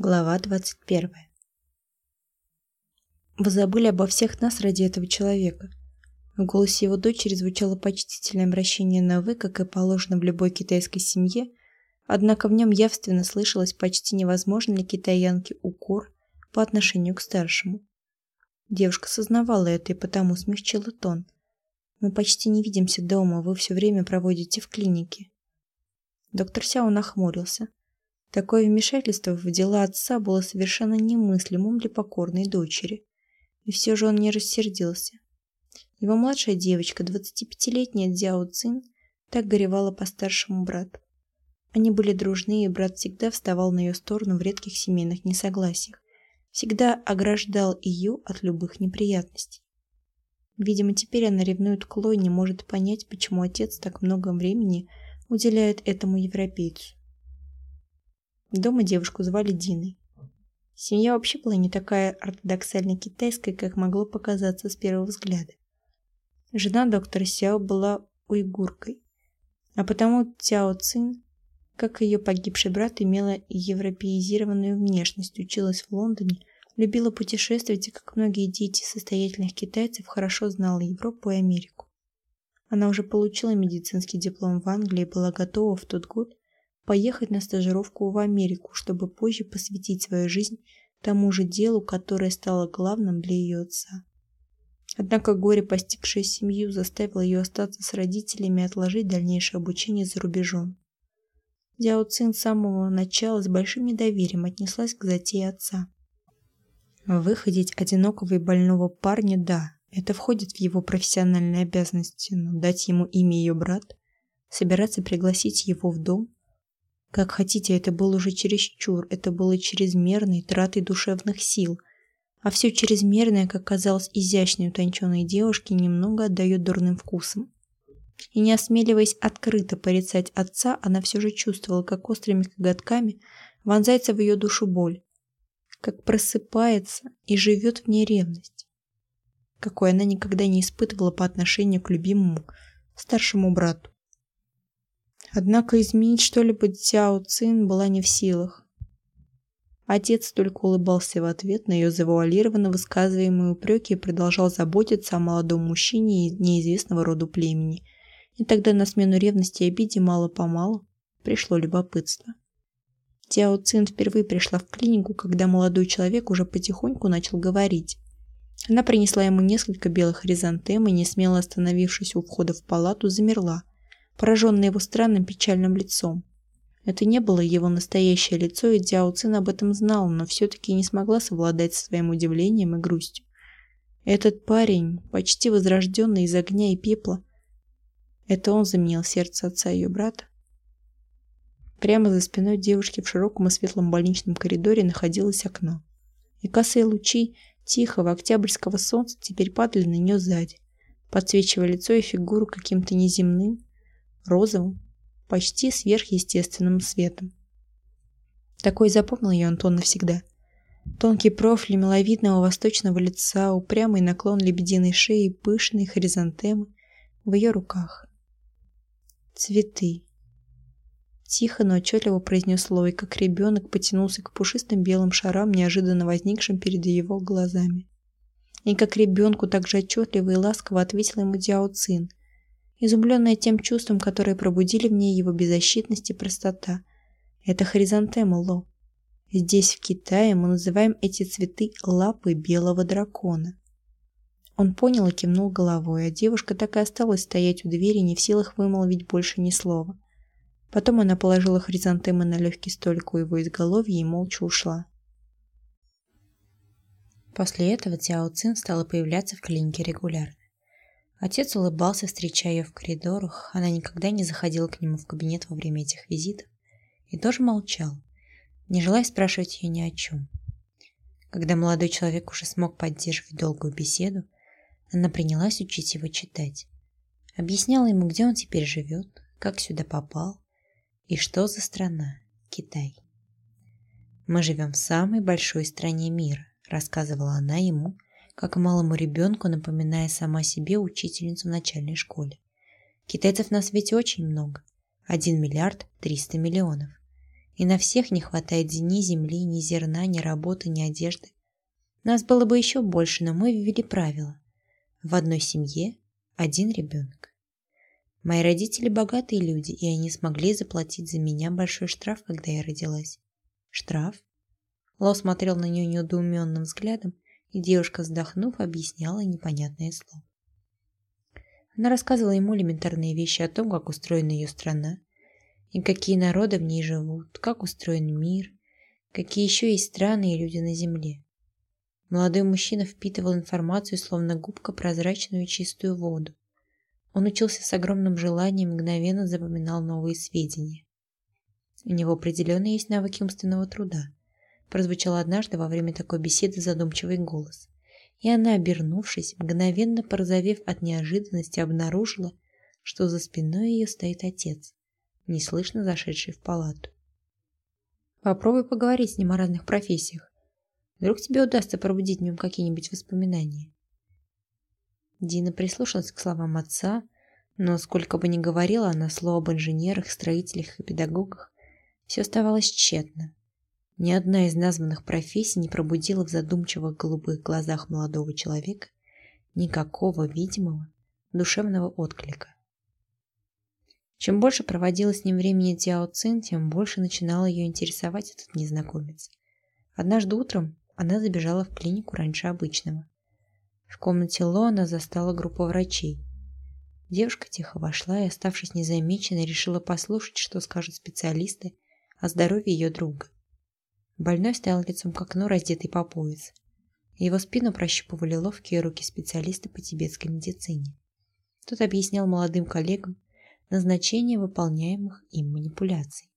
Глава 21. Вы забыли обо всех нас ради этого человека. В голосе его дочери звучало почтительное обращение на «вы», как и положено в любой китайской семье, однако в нем явственно слышалось почти невозможно для китаянки укор по отношению к старшему. Девушка сознавала это и потому смягчила тон. «Мы почти не видимся дома, вы все время проводите в клинике». Доктор Сяо нахмурился. Такое вмешательство в дела отца было совершенно немыслимым для покорной дочери. И все же он не рассердился. Его младшая девочка, 25-летняя Дзяо Цин, так горевала по старшему брату. Они были дружны, и брат всегда вставал на ее сторону в редких семейных несогласиях, всегда ограждал ее от любых неприятностей. Видимо, теперь она ревнует к Лой, не может понять, почему отец так много времени уделяет этому европейцу. Дома девушку звали Диной. Семья вообще была не такая ортодоксально китайская, как могло показаться с первого взгляда. Жена доктора Сяо была уйгуркой, а потому Цяо Цин, как и ее погибший брат, имела европеизированную внешность, училась в Лондоне, любила путешествовать и, как многие дети состоятельных китайцев, хорошо знала Европу и Америку. Она уже получила медицинский диплом в Англии и была готова в тот год поехать на стажировку в Америку, чтобы позже посвятить свою жизнь тому же делу, которое стало главным для ее отца. Однако горе, постигшее семью, заставило ее остаться с родителями и отложить дальнейшее обучение за рубежом. Дяо Цин с самого начала с большим недоверием отнеслась к затее отца. Выходить одинокого и больного парня – да, это входит в его профессиональные обязанности, но дать ему имя ее брат, собираться пригласить его в дом, как хотите, это было уже чересчур, это было чрезмерной тратой душевных сил. А все чрезмерное, как казалось изящной утонченной девушке, немного отдает дурным вкусом. И не осмеливаясь открыто порицать отца, она все же чувствовала, как острыми коготками вонзается в ее душу боль, как просыпается и живет в ней ревность, какой она никогда не испытывала по отношению к любимому старшему брату. Однако изменить что-либо Цяо Цин была не в силах. Отец только улыбался в ответ на ее завуалированно высказываемые упреки и продолжал заботиться о молодом мужчине из неизвестного роду племени. И тогда на смену ревности и обиде мало-помалу пришло любопытство. Тяо Цин впервые пришла в клинику, когда молодой человек уже потихоньку начал говорить. Она принесла ему несколько белых хризантем и, не смело остановившись у входа в палату, замерла, пораженный его странным печальным лицом. Это не было его настоящее лицо, и Дяо Цин об этом знал, но все-таки не смогла совладать со своим удивлением и грустью. Этот парень, почти возрожденный из огня и пепла, это он заменил сердце отца ее брата. Прямо за спиной девушки в широком и светлом больничном коридоре находилось окно. И косые лучи тихого октябрьского солнца теперь падали на нее сзади, подсвечивая лицо и фигуру каким-то неземным, розовым, почти сверхъестественным светом. Такой запомнил ее Антон навсегда. Тонкий профиль миловидного восточного лица, упрямый наклон лебединой шеи, пышные хризантемы в ее руках. Цветы. Тихо, но отчетливо произнес Лой, как ребенок потянулся к пушистым белым шарам, неожиданно возникшим перед его глазами. И как ребенку так же отчетливо и ласково ответил ему Дяо Цин, изумленная тем чувством, которое пробудили в ней его беззащитность и простота. Это хризантема Ло. Здесь, в Китае, мы называем эти цветы лапы белого дракона. Он понял и кивнул головой, а девушка так и осталась стоять у двери, не в силах вымолвить больше ни слова. Потом она положила хризантемы на легкий столик у его изголовья и молча ушла. После этого Цяо Цин стала появляться в клинике регулярно. Отец улыбался, встречая ее в коридорах. Она никогда не заходила к нему в кабинет во время этих визитов и тоже молчал, не желая спрашивать ее ни о чем. Когда молодой человек уже смог поддерживать долгую беседу, она принялась учить его читать. Объясняла ему, где он теперь живет, как сюда попал и что за страна Китай. «Мы живем в самой большой стране мира», рассказывала она ему, как малому ребенку, напоминая сама себе учительницу в начальной школе. Китайцев на свете очень много. 1 миллиард 300 миллионов. И на всех не хватает ни земли, ни зерна, ни работы, ни одежды. Нас было бы еще больше, но мы ввели правило. В одной семье один ребенок. Мои родители богатые люди, и они смогли заплатить за меня большой штраф, когда я родилась. Штраф? Ло смотрел на нее недоуменным взглядом, и девушка, вздохнув, объясняла непонятное слово. Она рассказывала ему элементарные вещи о том, как устроена ее страна, и какие народы в ней живут, как устроен мир, какие еще есть страны и люди на Земле. Молодой мужчина впитывал информацию, словно губка, прозрачную и чистую воду. Он учился с огромным желанием и мгновенно запоминал новые сведения. У него определенно есть навыки умственного труда. Прозвучал однажды во время такой беседы задумчивый голос. И она, обернувшись, мгновенно порозовев от неожиданности, обнаружила, что за спиной ее стоит отец, неслышно зашедший в палату. Попробуй поговорить с ним о разных профессиях. Вдруг тебе удастся пробудить в нем какие-нибудь воспоминания. Дина прислушалась к словам отца, но сколько бы ни говорила она слово об инженерах, строителях и педагогах, все оставалось тщетно. Ни одна из названных профессий не пробудила в задумчивых голубых глазах молодого человека никакого видимого душевного отклика. Чем больше проводила с ним времени Тяо Цин, тем больше начинала ее интересовать этот незнакомец. Однажды утром она забежала в клинику раньше обычного. В комнате Ло она застала группу врачей. Девушка тихо вошла и, оставшись незамеченной, решила послушать, что скажут специалисты о здоровье ее друга. Больной стоял лицом к окну, раздетый по пояс. Его спину прощупывали ловкие руки специалиста по тибетской медицине. Тот объяснял молодым коллегам назначение выполняемых им манипуляций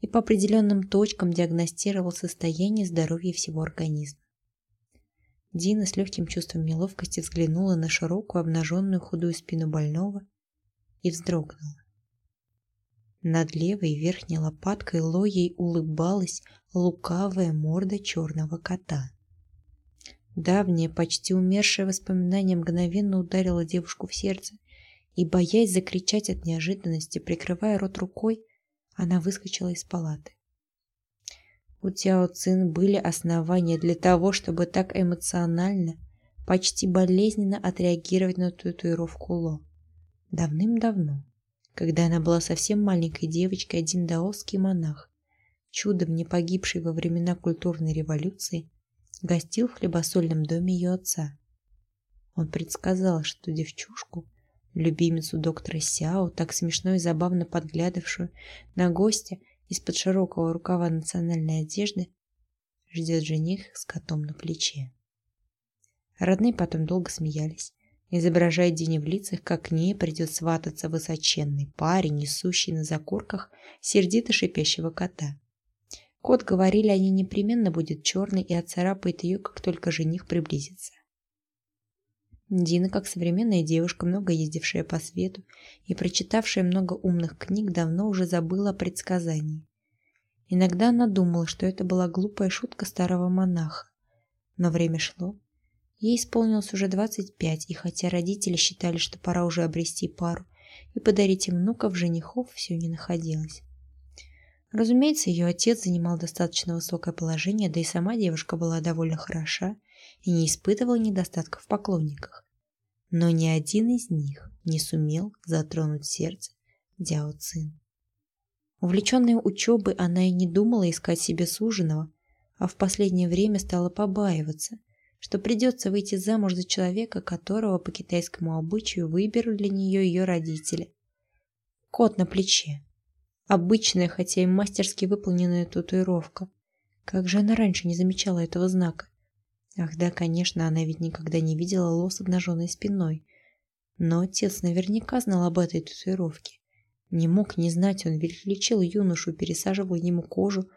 и по определенным точкам диагностировал состояние здоровья всего организма. Дина с легким чувством неловкости взглянула на широкую обнаженную худую спину больного и вздрогнула. Над левой верхней лопаткой Лоей улыбалась лукавая морда черного кота. Давнее, почти умершее воспоминание мгновенно ударило девушку в сердце, и, боясь закричать от неожиданности, прикрывая рот рукой, она выскочила из палаты. У Тяо Цин были основания для того, чтобы так эмоционально, почти болезненно отреагировать на татуировку Ло. Давным-давно, когда она была совсем маленькой девочкой, один даосский монах, чудом не погибший во времена культурной революции, гостил в хлебосольном доме ее отца. Он предсказал, что девчушку, любимицу доктора Сяо, так смешно и забавно подглядывавшую на гостя из-под широкого рукава национальной одежды, ждет жених с котом на плече. Родные потом долго смеялись, изображая Дине в лицах, как к ней придет свататься высоченный парень, несущий на закорках сердито шипящего кота. Кот, говорили они, непременно будет черный и отцарапает ее, как только жених приблизится. Дина, как современная девушка, много ездившая по свету и прочитавшая много умных книг, давно уже забыла о предсказании. Иногда она думала, что это была глупая шутка старого монаха. Но время шло. Ей исполнилось уже 25, и хотя родители считали, что пора уже обрести пару и подарить им внуков, женихов все не находилось. Разумеется, ее отец занимал достаточно высокое положение, да и сама девушка была довольно хороша и не испытывала недостатков в поклонниках. Но ни один из них не сумел затронуть сердце Дяо Цин. Увлеченная учебой, она и не думала искать себе суженого, а в последнее время стала побаиваться, что придется выйти замуж за человека, которого по китайскому обычаю выберут для нее ее родители. Кот на плече. Обычная, хотя и мастерски выполненная татуировка. Как же она раньше не замечала этого знака? Ах да, конечно, она ведь никогда не видела Ло с обнаженной спиной. Но отец наверняка знал об этой татуировке. Не мог не знать, он ведь лечил юношу, пересаживал ему кожу,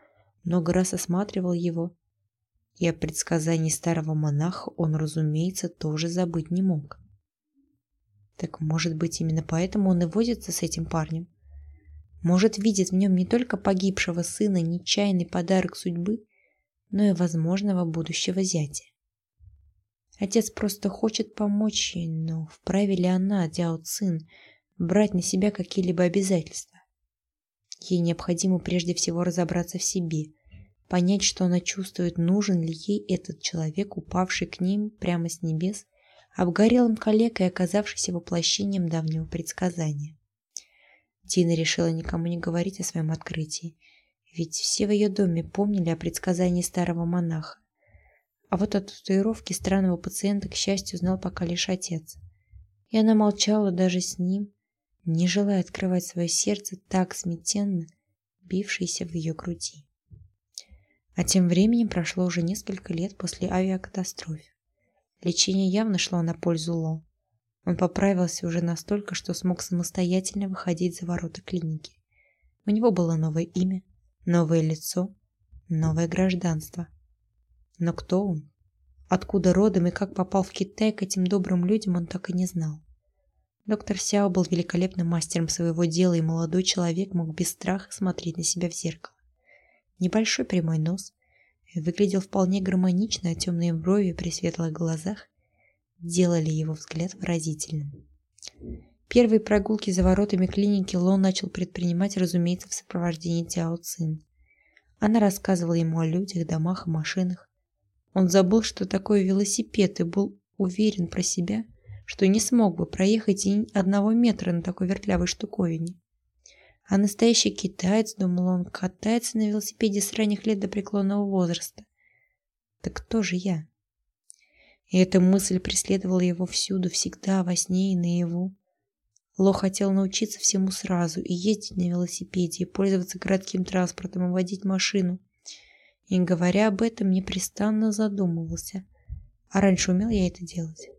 много раз осматривал его. И о предсказании старого монаха он, разумеется, тоже забыть не мог. Так может быть, именно поэтому он и возится с этим парнем? Может, видит в нем не только погибшего сына нечаянный подарок судьбы, но и возможного будущего зятя. Отец просто хочет помочь ей, но вправе ли она, Дяо Цин, брать на себя какие-либо обязательства? Ей необходимо прежде всего разобраться в себе, понять, что она чувствует, нужен ли ей этот человек, упавший к ним прямо с небес, обгорелым коллегой, оказавшийся воплощением давнего предсказания. Дина решила никому не говорить о своем открытии, ведь все в ее доме помнили о предсказании старого монаха. А вот о татуировке странного пациента, к счастью, знал пока лишь отец. И она молчала даже с ним, не желая открывать свое сердце так смятенно, бившееся в ее груди. А тем временем прошло уже несколько лет после авиакатастрофы. Лечение явно шло на пользу Ло. Он поправился уже настолько, что смог самостоятельно выходить за ворота клиники. У него было новое имя, новое лицо, новое гражданство. Но кто он? Откуда родом и как попал в Китай к этим добрым людям, он так и не знал. Доктор Сяо был великолепным мастером своего дела, и молодой человек мог без страха смотреть на себя в зеркало. Небольшой прямой нос, выглядел вполне гармонично, а темные брови при светлых глазах делали его взгляд выразительным. Первые прогулки за воротами клиники Ло начал предпринимать, разумеется, в сопровождении Тяо Цин. Она рассказывала ему о людях, домах и машинах. Он забыл, что такое велосипед, и был уверен про себя, что не смог бы проехать и одного метра на такой вертлявой штуковине. А настоящий китаец, думал он, катается на велосипеде с ранних лет до преклонного возраста. Так кто же я? И эта мысль преследовала его всюду, всегда, во сне и наяву. Ло хотел научиться всему сразу, и ездить на велосипеде, и пользоваться городским транспортом, и водить машину. И, говоря об этом, непрестанно задумывался. А раньше умел я это делать?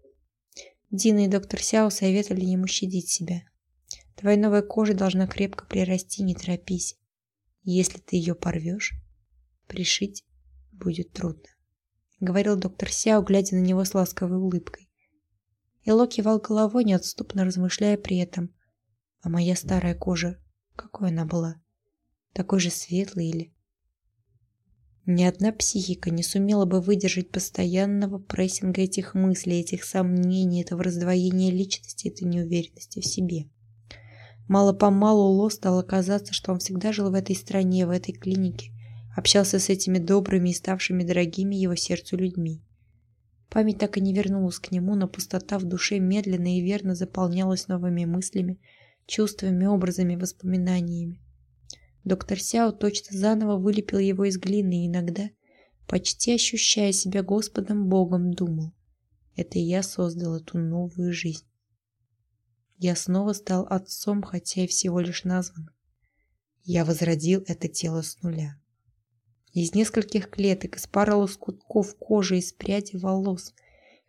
Дина и доктор Сяо советовали ему щадить себя. Твоя новая кожа должна крепко прирасти, не торопись. Если ты ее порвешь, пришить будет трудно. Говорил доктор Сяо, глядя на него с ласковой улыбкой. Ило кивал головой, неотступно размышляя при этом. А моя старая кожа, какой она была? Такой же светлой или... Ни одна психика не сумела бы выдержать постоянного прессинга этих мыслей, этих сомнений, этого раздвоения личности, этой неуверенности в себе. Мало-помалу Ло стало казаться, что он всегда жил в этой стране, в этой клинике, общался с этими добрыми и ставшими дорогими его сердцу людьми. Память так и не вернулась к нему, но пустота в душе медленно и верно заполнялась новыми мыслями, чувствами, образами, воспоминаниями. Доктор Сяо точно заново вылепил его из глины и иногда, почти ощущая себя Господом Богом, думал, это я создал эту новую жизнь. Я снова стал отцом, хотя и всего лишь назван. Я возродил это тело с нуля. Из нескольких клеток, из пары лоскутков кожи, из пряди волос.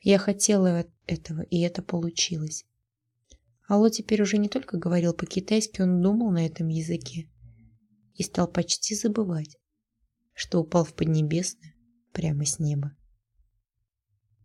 Я хотела этого, и это получилось. Алло теперь уже не только говорил по-китайски, он думал на этом языке. И стал почти забывать, что упал в Поднебесное прямо с неба.